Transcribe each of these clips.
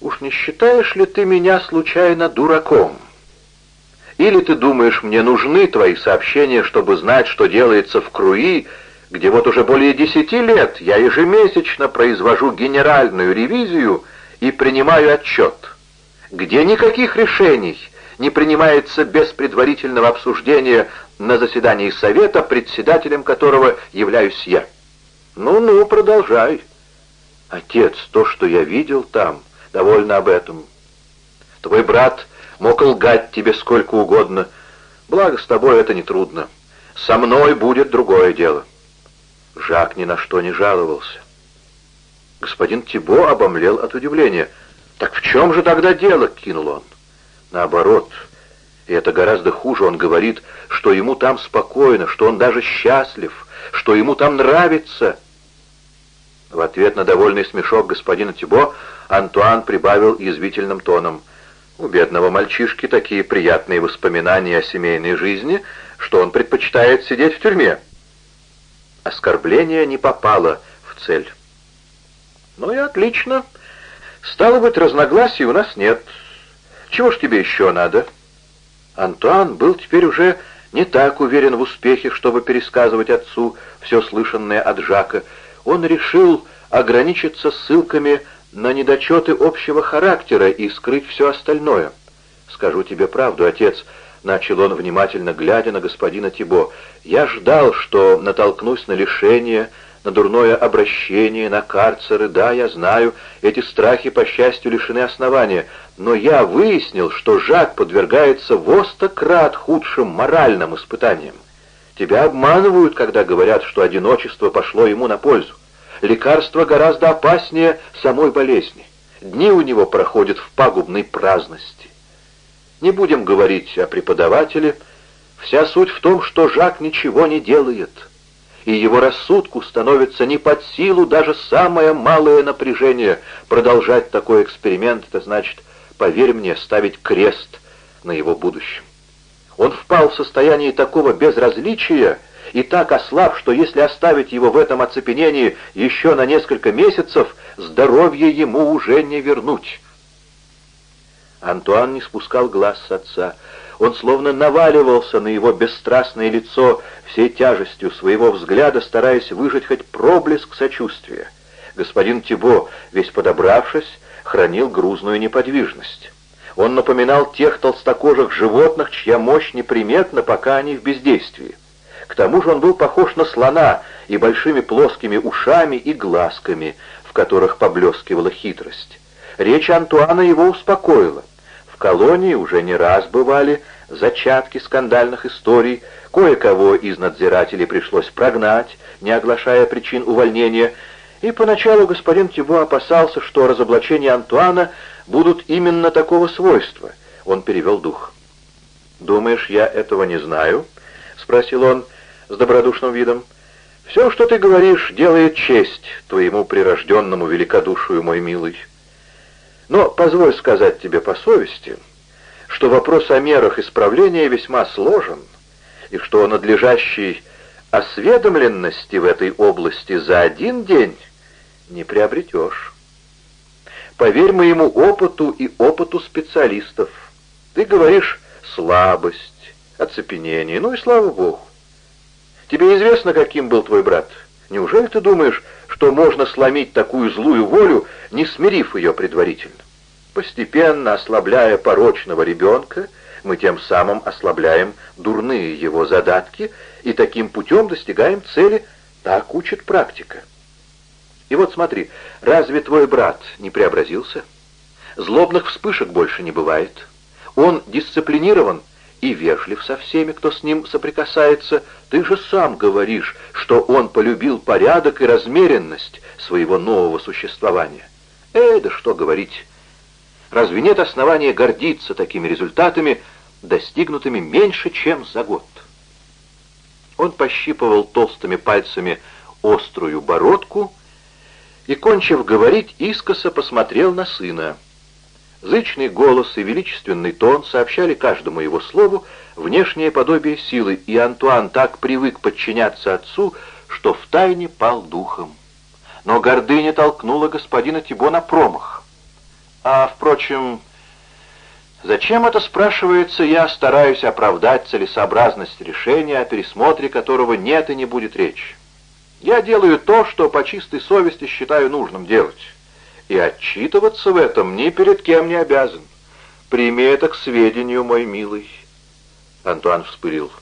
«Уж не считаешь ли ты меня случайно дураком? Или ты думаешь, мне нужны твои сообщения, чтобы знать, что делается в Круи, где вот уже более десяти лет я ежемесячно произвожу генеральную ревизию и принимаю отчет, где никаких решений не принимается без предварительного обсуждения на заседании Совета, председателем которого являюсь я. Ну-ну, продолжай. Отец, то, что я видел там, довольно об этом. Твой брат мог лгать тебе сколько угодно, благо с тобой это нетрудно. Со мной будет другое дело. Жак ни на что не жаловался. Господин Тибо обомлел от удивления. «Так в чем же тогда дело?» — кинул он. «Наоборот, и это гораздо хуже, он говорит, что ему там спокойно, что он даже счастлив, что ему там нравится». В ответ на довольный смешок господина Тибо Антуан прибавил язвительным тоном. «У бедного мальчишки такие приятные воспоминания о семейной жизни, что он предпочитает сидеть в тюрьме». Оскорбление не попало в цель. «Ну и отлично. Стало быть, разногласий у нас нет. Чего ж тебе еще надо?» Антуан был теперь уже не так уверен в успехе, чтобы пересказывать отцу все слышанное от Жака. Он решил ограничиться ссылками на недочеты общего характера и скрыть все остальное. «Скажу тебе правду, отец», — начал он, внимательно глядя на господина Тибо. «Я ждал, что натолкнусь на лишение, на дурное обращение, на карцеры. Да, я знаю, эти страхи, по счастью, лишены основания. Но я выяснил, что Жак подвергается во сто крат худшим моральным испытаниям. Тебя обманывают, когда говорят, что одиночество пошло ему на пользу. Лекарство гораздо опаснее самой болезни. Дни у него проходят в пагубной праздности. Не будем говорить о преподавателе. Вся суть в том, что Жак ничего не делает, и его рассудку становится не под силу даже самое малое напряжение. Продолжать такой эксперимент — это значит, поверь мне, ставить крест на его будущем. Он впал в состояние такого безразличия и так ослаб, что если оставить его в этом оцепенении еще на несколько месяцев, здоровье ему уже не вернуть. Антуан не спускал глаз с отца. Он словно наваливался на его бесстрастное лицо всей тяжестью своего взгляда, стараясь выжать хоть проблеск сочувствия. Господин Тибо, весь подобравшись, хранил грузную неподвижность. Он напоминал тех толстокожих животных, чья мощь неприметна, пока они в бездействии. К тому же он был похож на слона и большими плоскими ушами и глазками, в которых поблескивала хитрость. Речь Антуана его успокоила колонии уже не раз бывали зачатки скандальных историй, кое-кого из надзирателей пришлось прогнать, не оглашая причин увольнения, и поначалу господин Тиво опасался, что разоблачения Антуана будут именно такого свойства. Он перевел дух. «Думаешь, я этого не знаю?» — спросил он с добродушным видом. «Все, что ты говоришь, делает честь твоему прирожденному великодушию, мой милый». Но позволь сказать тебе по совести, что вопрос о мерах исправления весьма сложен, и что надлежащей осведомленности в этой области за один день не приобретешь. Поверь моему опыту и опыту специалистов. Ты говоришь «слабость», «оцепенение», ну и слава Богу. Тебе известно, каким был твой брат? Неужели ты думаешь, что можно сломить такую злую волю, не смирив ее предварительно? Постепенно ослабляя порочного ребенка, мы тем самым ослабляем дурные его задатки и таким путем достигаем цели, так учит практика. И вот смотри, разве твой брат не преобразился? Злобных вспышек больше не бывает. Он дисциплинирован и вежлив со всеми, кто с ним соприкасается. Ты же сам говоришь, что он полюбил порядок и размеренность своего нового существования. Эй, да что говорить, Разве нет основания гордиться такими результатами, достигнутыми меньше, чем за год? Он пощипывал толстыми пальцами острую бородку и, кончив говорить, искоса посмотрел на сына. Зычный голос и величественный тон сообщали каждому его слову внешнее подобие силы, и Антуан так привык подчиняться отцу, что втайне пал духом. Но гордыня толкнула господина Тибо на промах. А, впрочем, зачем это, спрашивается, я стараюсь оправдать целесообразность решения, о пересмотре которого нет и не будет речи. Я делаю то, что по чистой совести считаю нужным делать. И отчитываться в этом ни перед кем не обязан. Прими это к сведению, мой милый. Антуан вспылил.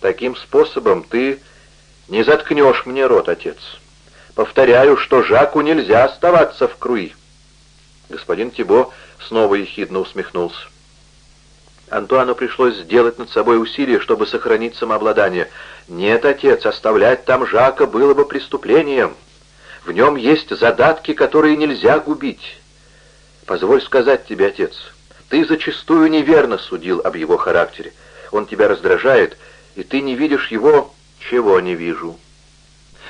Таким способом ты не заткнешь мне рот, отец. Повторяю, что Жаку нельзя оставаться в Круи. Господин Тибо снова ехидно усмехнулся. Антуану пришлось сделать над собой усилие, чтобы сохранить самообладание. «Нет, отец, оставлять там Жака было бы преступлением. В нем есть задатки, которые нельзя губить. Позволь сказать тебе, отец, ты зачастую неверно судил об его характере. Он тебя раздражает, и ты не видишь его, чего не вижу.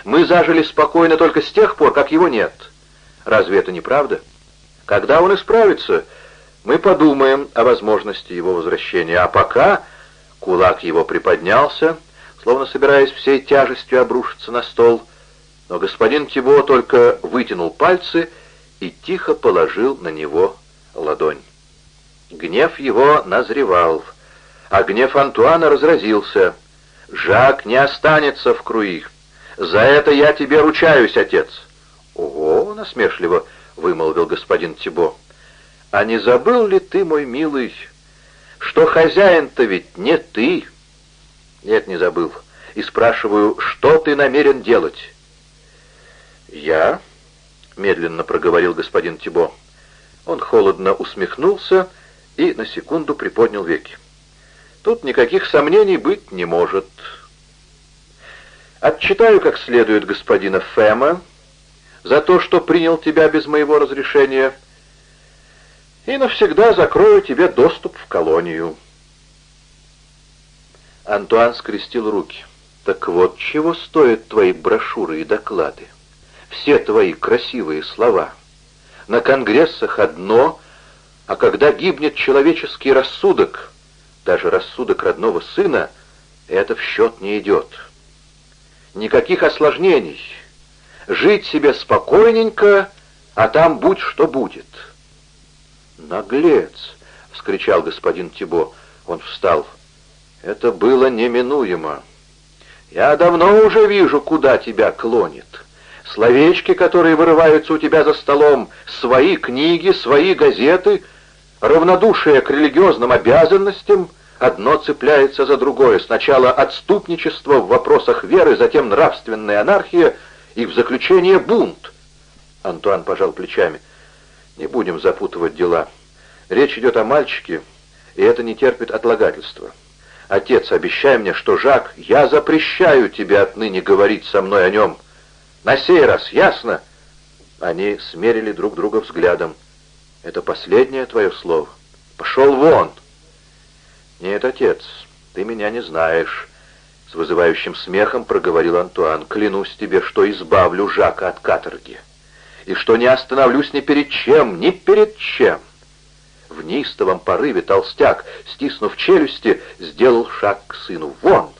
Мы зажили спокойно только с тех пор, как его нет. Разве это не правда? Когда он исправится, мы подумаем о возможности его возвращения. А пока кулак его приподнялся, словно собираясь всей тяжестью обрушиться на стол, но господин Тибо только вытянул пальцы и тихо положил на него ладонь. Гнев его назревал, а гнев Антуана разразился. «Жак не останется в Круи. За это я тебе ручаюсь, отец». «Ого!» — насмешливо вымолвил господин Тибо. «А не забыл ли ты, мой милый, что хозяин-то ведь не ты?» «Нет, не забыл. И спрашиваю, что ты намерен делать?» «Я?» — медленно проговорил господин Тибо. Он холодно усмехнулся и на секунду приподнял веки. «Тут никаких сомнений быть не может. Отчитаю как следует господина Фэма за то, что принял тебя без моего разрешения, и навсегда закрою тебе доступ в колонию». Антуан скрестил руки. «Так вот, чего стоят твои брошюры и доклады? Все твои красивые слова. На конгрессах одно, а когда гибнет человеческий рассудок, даже рассудок родного сына, это в счет не идет. Никаких осложнений. Жить себе спокойненько, а там будь что будет». «Наглец!» — вскричал господин Тибо. Он встал. Это было неминуемо. Я давно уже вижу, куда тебя клонит. Словечки, которые вырываются у тебя за столом, свои книги, свои газеты, равнодушие к религиозным обязанностям, одно цепляется за другое. Сначала отступничество в вопросах веры, затем нравственная анархия и в заключение бунт. Антуан пожал плечами. Не будем запутывать дела. Речь идет о мальчике, и это не терпит отлагательства. «Отец, обещай мне, что Жак, я запрещаю тебе отныне говорить со мной о нем. На сей раз, ясно?» Они смерили друг друга взглядом. «Это последнее твое слово? Пошел вон!» «Нет, отец, ты меня не знаешь», — с вызывающим смехом проговорил Антуан. «Клянусь тебе, что избавлю Жака от каторги, и что не остановлюсь ни перед чем, ни перед чем». В неистовом порыве толстяк, стиснув челюсти, сделал шаг к сыну. «Вон!»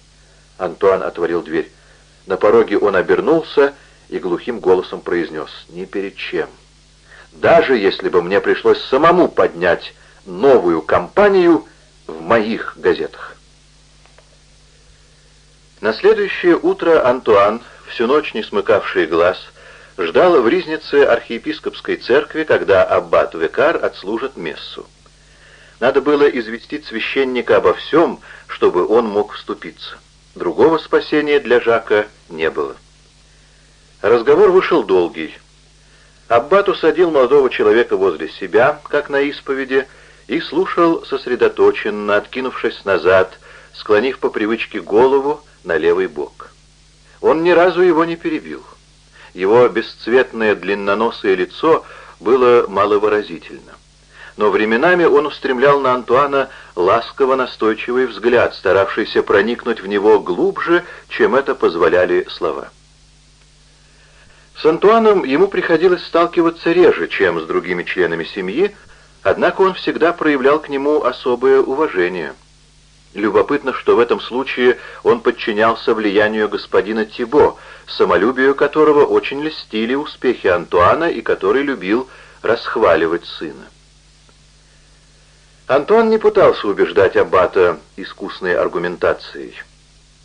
Антуан отворил дверь. На пороге он обернулся и глухим голосом произнес «Ни перед чем». «Даже если бы мне пришлось самому поднять новую кампанию в моих газетах». На следующее утро Антуан, всю ночь не смыкавший глаз, ждал в ризнице архиепископской церкви, когда аббат-викар отслужит мессу. Надо было известить священника обо всем, чтобы он мог вступиться. Другого спасения для Жака не было. Разговор вышел долгий. Аббат усадил молодого человека возле себя, как на исповеди, и слушал сосредоточенно, откинувшись назад, склонив по привычке голову на левый бок. Он ни разу его не перебил. Его бесцветное длинноносое лицо было маловыразительно. Но временами он устремлял на Антуана ласково-настойчивый взгляд, старавшийся проникнуть в него глубже, чем это позволяли слова. С Антуаном ему приходилось сталкиваться реже, чем с другими членами семьи, однако он всегда проявлял к нему особое уважение. Любопытно, что в этом случае он подчинялся влиянию господина Тибо, самолюбию которого очень льстили успехи Антуана и который любил расхваливать сына. Антуан не пытался убеждать Аббата искусной аргументацией.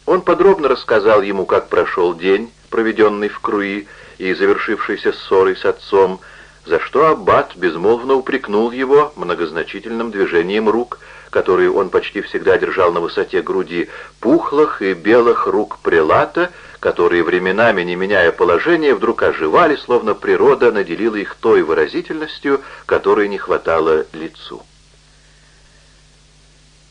Он подробно рассказал ему, как прошел день, проведенный в Круи и завершившийся ссорой с отцом, за что Аббат безмолвно упрекнул его многозначительным движением рук, которые он почти всегда держал на высоте груди, пухлых и белых рук прилата, которые временами, не меняя положение, вдруг оживали, словно природа наделила их той выразительностью, которой не хватало лицу.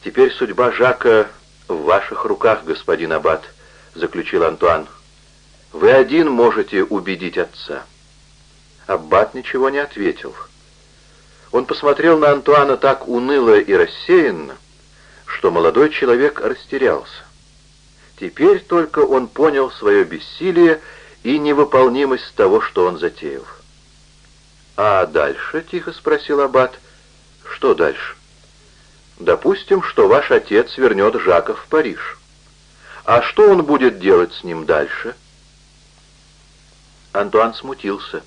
«Теперь судьба Жака в ваших руках, господин Аббат», — заключил Антуан. «Вы один можете убедить отца». Аббат ничего не ответил. Он посмотрел на Антуана так уныло и рассеянно, что молодой человек растерялся. Теперь только он понял свое бессилие и невыполнимость того, что он затеял. «А дальше?» — тихо спросил Аббат. «Что дальше?» «Допустим, что ваш отец вернет Жака в Париж. А что он будет делать с ним дальше?» Антуан смутился.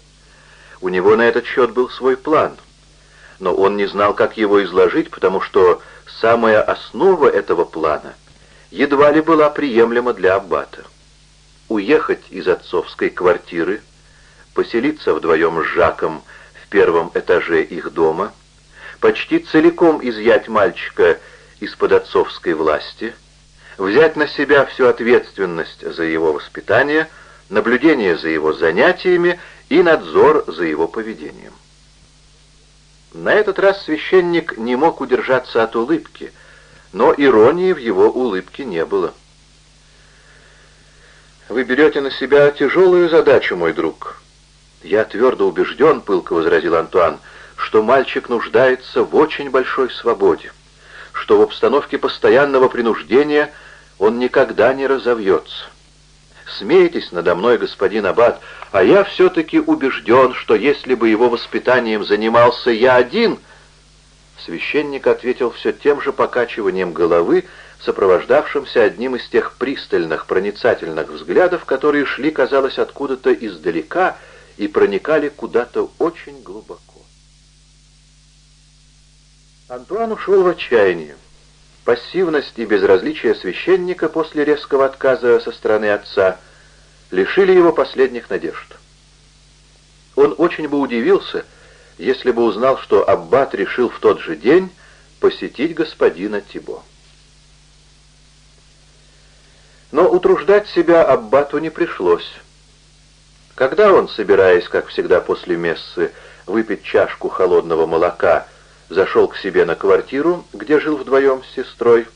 У него на этот счет был свой план, но он не знал, как его изложить, потому что самая основа этого плана едва ли была приемлема для аббата. Уехать из отцовской квартиры, поселиться вдвоем с Жаком в первом этаже их дома, почти целиком изъять мальчика из-под отцовской власти, взять на себя всю ответственность за его воспитание, наблюдение за его занятиями и надзор за его поведением. На этот раз священник не мог удержаться от улыбки, но иронии в его улыбке не было. «Вы берете на себя тяжелую задачу, мой друг». «Я твердо убежден», — пылко возразил Антуан, «что мальчик нуждается в очень большой свободе, что в обстановке постоянного принуждения он никогда не разовьется. Смеетесь надо мной, господин Аббат, а я все-таки убежден, что если бы его воспитанием занимался я один...» Священник ответил все тем же покачиванием головы, сопровождавшимся одним из тех пристальных, проницательных взглядов, которые шли, казалось, откуда-то издалека и проникали куда-то очень глубоко. Антуан ушел в отчаяние. Пассивность и безразличие священника после резкого отказа со стороны отца лишили его последних надежд. Он очень бы удивился, если бы узнал, что Аббат решил в тот же день посетить господина Тибо. Но утруждать себя Аббату не пришлось. Когда он, собираясь, как всегда после мессы, выпить чашку холодного молока, зашел к себе на квартиру, где жил вдвоем с сестрой,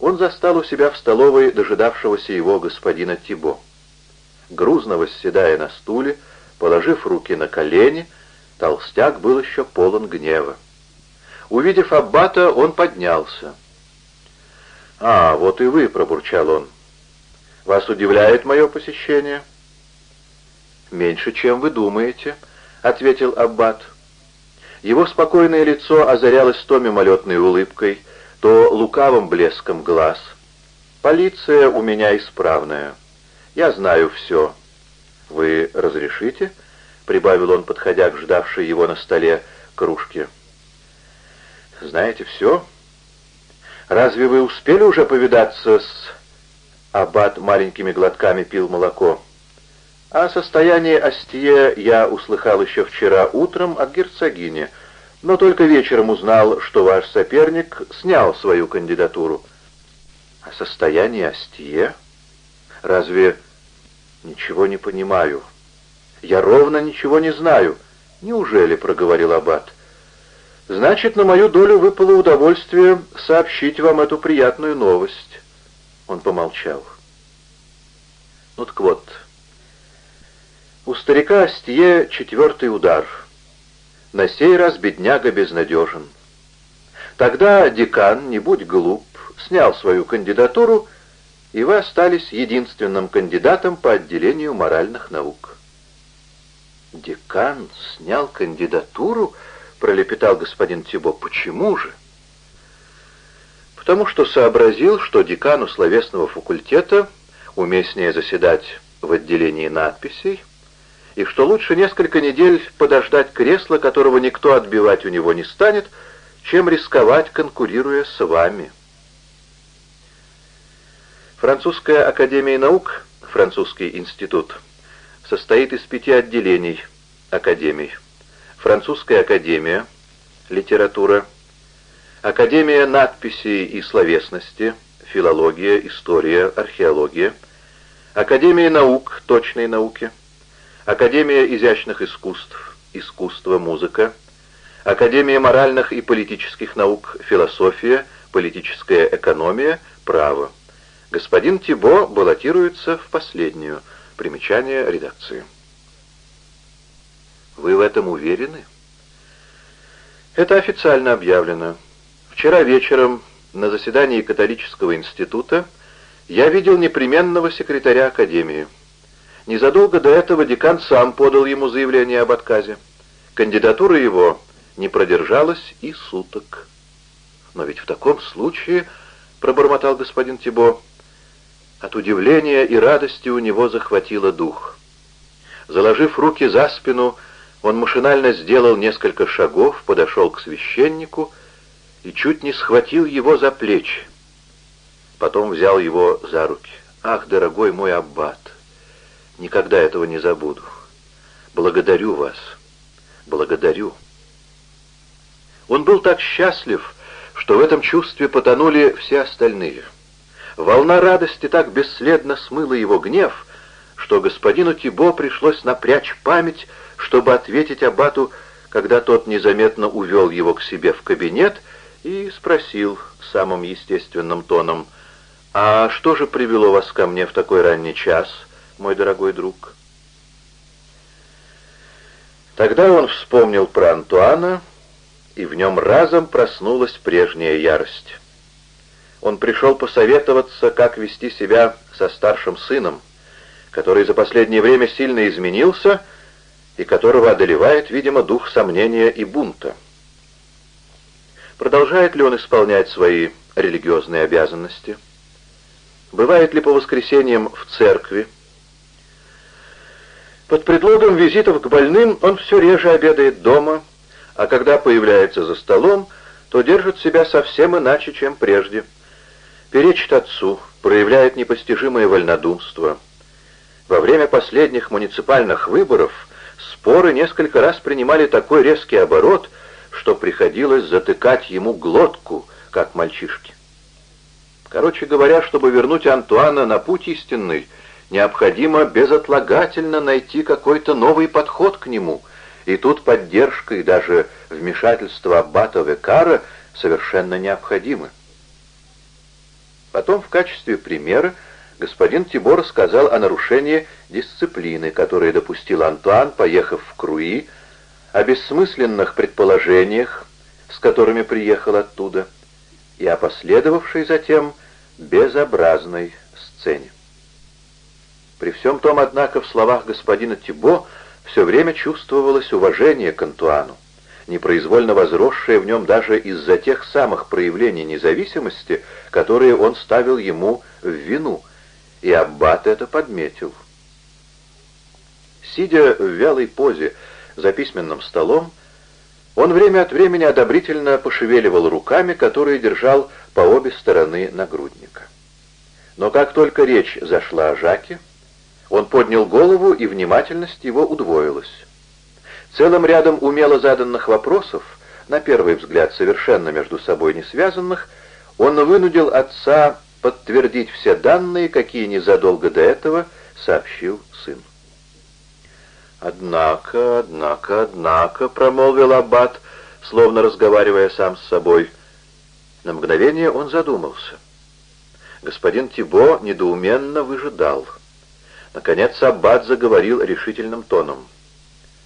он застал у себя в столовой дожидавшегося его господина Тибо. Грузно восседая на стуле, положив руки на колени, толстяк был еще полон гнева. Увидев аббата, он поднялся. «А, вот и вы», — пробурчал он. «Вас удивляет мое посещение?» «Меньше, чем вы думаете», — ответил аббат. Его спокойное лицо озарялось то мимолетной улыбкой, то лукавым блеском глаз. «Полиция у меня исправная. Я знаю все. Вы разрешите?» — прибавил он, подходя к ждавшей его на столе кружке. «Знаете все? Разве вы успели уже повидаться с...» Аббат маленькими глотками пил молоко. О состоянии Астье я услыхал еще вчера утром от герцогини, но только вечером узнал, что ваш соперник снял свою кандидатуру. О состоянии Астье? Разве ничего не понимаю? Я ровно ничего не знаю. Неужели, — проговорил Аббат. Значит, на мою долю выпало удовольствие сообщить вам эту приятную новость. Он помолчал. Ну так вот... У старика Астье четвертый удар. На сей раз бедняга безнадежен. Тогда декан, не будь глуп, снял свою кандидатуру, и вы остались единственным кандидатом по отделению моральных наук. «Декан снял кандидатуру?» — пролепетал господин Тибо. «Почему же?» «Потому что сообразил, что декану словесного факультета уместнее заседать в отделении надписей, и что лучше несколько недель подождать кресла, которого никто отбивать у него не станет, чем рисковать, конкурируя с вами. Французская академия наук, французский институт, состоит из пяти отделений академий. Французская академия, литература, Академия надписей и словесности, филология, история, археология, Академия наук, точной науки, Академия изящных искусств, искусство, музыка, Академия моральных и политических наук, философия, политическая экономия, право. Господин Тибо баллотируется в последнюю. Примечание редакции. Вы в этом уверены? Это официально объявлено. Вчера вечером на заседании католического института я видел непременного секретаря Академии. Незадолго до этого декан сам подал ему заявление об отказе. Кандидатура его не продержалась и суток. Но ведь в таком случае, — пробормотал господин Тибо, — от удивления и радости у него захватило дух. Заложив руки за спину, он машинально сделал несколько шагов, подошел к священнику и чуть не схватил его за плечи. Потом взял его за руки. «Ах, дорогой мой аббат, никогда этого не забуду. Благодарю вас, благодарю». Он был так счастлив, что в этом чувстве потонули все остальные. Волна радости так бесследно смыла его гнев, что господину Тибо пришлось напрячь память, чтобы ответить аббату, когда тот незаметно увел его к себе в кабинет и спросил самым естественным тоном, «А что же привело вас ко мне в такой ранний час, мой дорогой друг?» Тогда он вспомнил про Антуана, и в нем разом проснулась прежняя ярость. Он пришел посоветоваться, как вести себя со старшим сыном, который за последнее время сильно изменился и которого одолевает, видимо, дух сомнения и бунта. Продолжает ли он исполнять свои религиозные обязанности? Бывает ли по воскресеньям в церкви? Под предлогом визитов к больным он все реже обедает дома, а когда появляется за столом, то держит себя совсем иначе, чем прежде. Перечит отцу, проявляет непостижимое вольнодумство. Во время последних муниципальных выборов споры несколько раз принимали такой резкий оборот, что приходилось затыкать ему глотку, как мальчишке. Короче говоря, чтобы вернуть Антуана на путь истинный, необходимо безотлагательно найти какой-то новый подход к нему, и тут поддержка и даже вмешательство аббата Векара совершенно необходимы. Потом в качестве примера господин Тибор сказал о нарушении дисциплины, которое допустил Антуан, поехав в Круи, о бессмысленных предположениях, с которыми приехал оттуда, и о последовавшей затем безобразной сцене. При всем том, однако, в словах господина Тибо все время чувствовалось уважение к Антуану, непроизвольно возросшее в нем даже из-за тех самых проявлений независимости, которые он ставил ему в вину, и Аббат это подметил. Сидя в вялой позе, за письменным столом, он время от времени одобрительно пошевеливал руками, которые держал по обе стороны нагрудника. Но как только речь зашла о Жаке, он поднял голову, и внимательность его удвоилась. Целым рядом умело заданных вопросов, на первый взгляд совершенно между собой не связанных, он вынудил отца подтвердить все данные, какие незадолго до этого сообщил сын. «Однако, однако, однако», — промолвил Аббат, словно разговаривая сам с собой. На мгновение он задумался. Господин Тибо недоуменно выжидал. Наконец Аббат заговорил решительным тоном.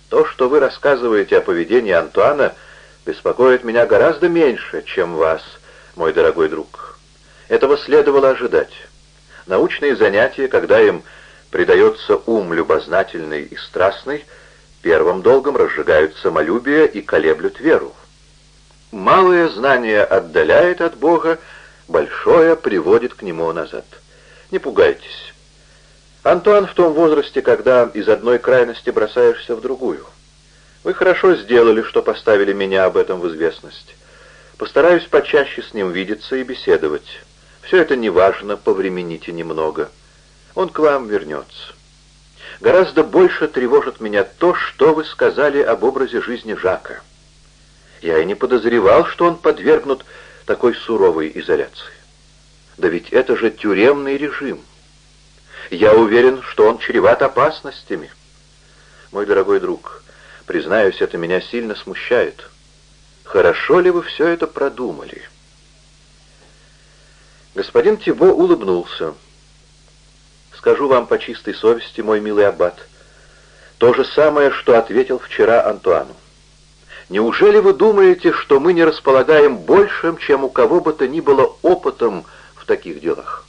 «То, что вы рассказываете о поведении Антуана, беспокоит меня гораздо меньше, чем вас, мой дорогой друг. Этого следовало ожидать. Научные занятия, когда им придается ум любознательный и страстный, первым долгом разжигают самолюбие и колеблют веру. Малое знание отдаляет от Бога, большое приводит к Нему назад. Не пугайтесь. Антуан в том возрасте, когда из одной крайности бросаешься в другую. Вы хорошо сделали, что поставили меня об этом в известность. Постараюсь почаще с ним видеться и беседовать. Все это неважно, повремените немного. Он к вам вернется. Гораздо больше тревожит меня то, что вы сказали об образе жизни Жака. Я и не подозревал, что он подвергнут такой суровой изоляции. Да ведь это же тюремный режим. Я уверен, что он чреват опасностями. Мой дорогой друг, признаюсь, это меня сильно смущает. Хорошо ли вы все это продумали? Господин Тибо улыбнулся. Скажу вам по чистой совести, мой милый аббат, то же самое, что ответил вчера Антуану. Неужели вы думаете, что мы не располагаем большим, чем у кого бы то ни было опытом в таких делах?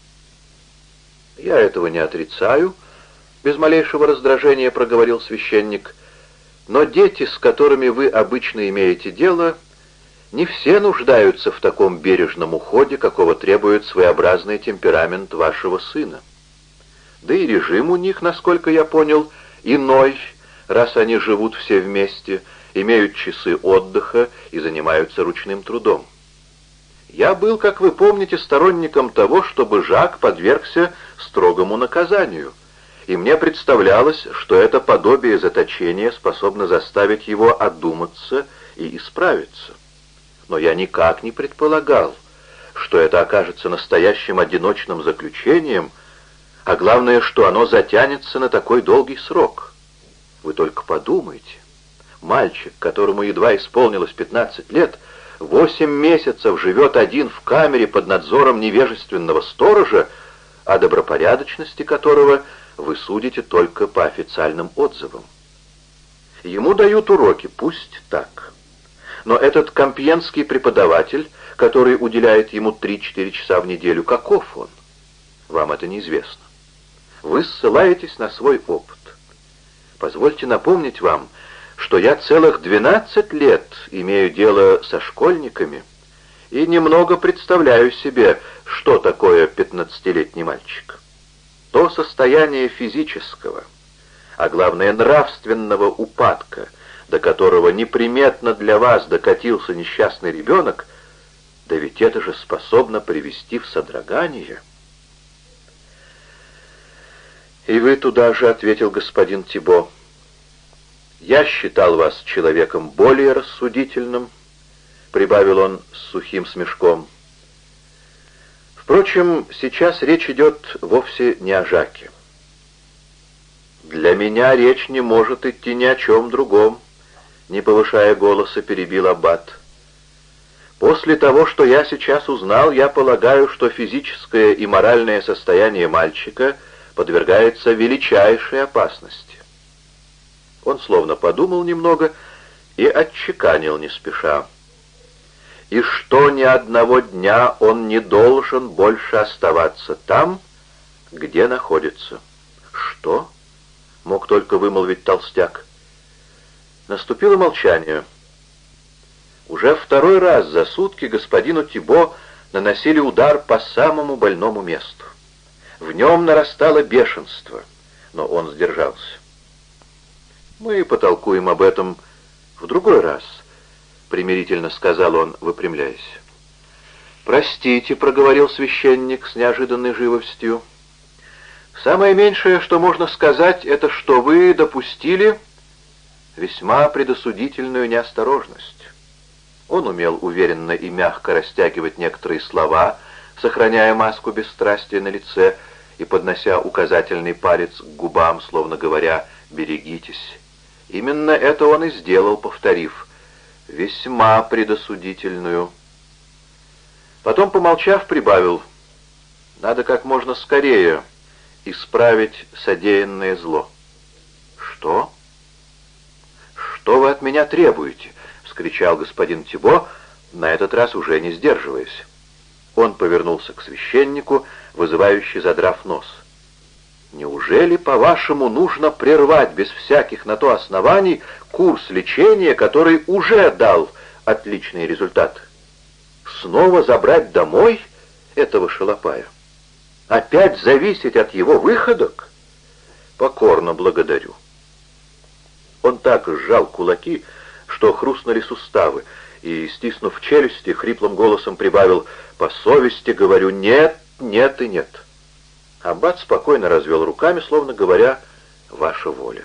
Я этого не отрицаю, без малейшего раздражения проговорил священник, но дети, с которыми вы обычно имеете дело, не все нуждаются в таком бережном уходе, какого требует своеобразный темперамент вашего сына. Да и режим у них, насколько я понял, иной, раз они живут все вместе, имеют часы отдыха и занимаются ручным трудом. Я был, как вы помните, сторонником того, чтобы Жак подвергся строгому наказанию, и мне представлялось, что это подобие заточения способно заставить его одуматься и исправиться. Но я никак не предполагал, что это окажется настоящим одиночным заключением, а главное, что оно затянется на такой долгий срок. Вы только подумайте. Мальчик, которому едва исполнилось 15 лет, восемь месяцев живет один в камере под надзором невежественного сторожа, о добропорядочности которого вы судите только по официальным отзывам. Ему дают уроки, пусть так. Но этот компьенский преподаватель, который уделяет ему 3-4 часа в неделю, каков он? Вам это неизвестно. Вы ссылаетесь на свой опыт. Позвольте напомнить вам, что я целых 12 лет имею дело со школьниками и немного представляю себе, что такое 15-летний мальчик. То состояние физического, а главное нравственного упадка, до которого неприметно для вас докатился несчастный ребенок, да ведь это же способно привести в содрогание. «И вы туда же», — ответил господин Тибо, — «Я считал вас человеком более рассудительным», — прибавил он с сухим смешком. «Впрочем, сейчас речь идет вовсе не о Жаке. Для меня речь не может идти ни о чем другом», — не повышая голоса, перебил Аббат. «После того, что я сейчас узнал, я полагаю, что физическое и моральное состояние мальчика подвергается величайшей опасности. Он словно подумал немного и отчеканил не спеша. И что ни одного дня он не должен больше оставаться там, где находится. Что? Мог только вымолвить толстяк. Наступило молчание. Уже второй раз за сутки господину Тибо наносили удар по самому больному месту. В нем нарастало бешенство, но он сдержался. «Мы потолкуем об этом в другой раз», — примирительно сказал он, выпрямляясь. «Простите», — проговорил священник с неожиданной живостью. «Самое меньшее, что можно сказать, это что вы допустили весьма предосудительную неосторожность». Он умел уверенно и мягко растягивать некоторые слова, сохраняя маску бесстрастия на лице и поднося указательный палец к губам, словно говоря «берегитесь». Именно это он и сделал, повторив «весьма предосудительную». Потом, помолчав, прибавил «надо как можно скорее исправить содеянное зло». «Что?» «Что вы от меня требуете?» — вскричал господин Тибо, на этот раз уже не сдерживаясь. Он повернулся к священнику, вызывающе задрав нос. Неужели, по-вашему, нужно прервать без всяких на то оснований курс лечения, который уже дал отличный результат? Снова забрать домой этого шалопая? Опять зависеть от его выходок? покорно благодарю». Он так сжал кулаки, что хрустнули суставы, и, стиснув челюсти, хриплым голосом прибавил «По совести говорю, нет, нет и нет». Аббат спокойно развел руками, словно говоря «Ваша воля».